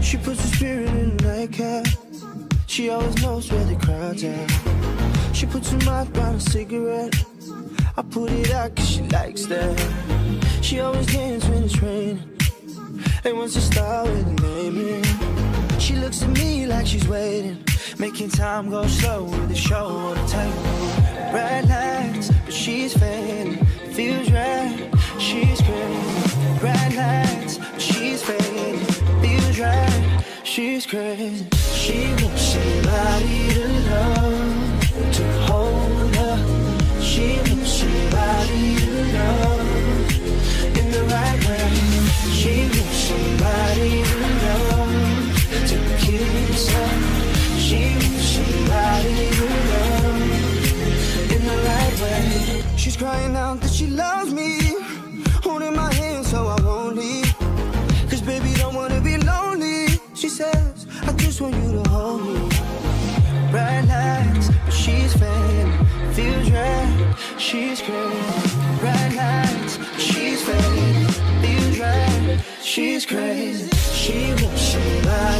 She puts her spirit in a nightcap. She always knows where the crowd's at. She puts her mouth on a cigarette. I put it out cause she likes that. She always dances when it's raining. And wants to start with a name in. She looks at me like she's waiting. Making time go slow with the show on the table. She's crazy. She wants somebody to love, to hold her. She wants somebody to love in the right way. She wants somebody to love, to kiss her. She wants somebody to love in the right way. She's crying out that she loves me, she's crazy. Bright lights, she's fading. Feels right, she's crazy. She wants somebody to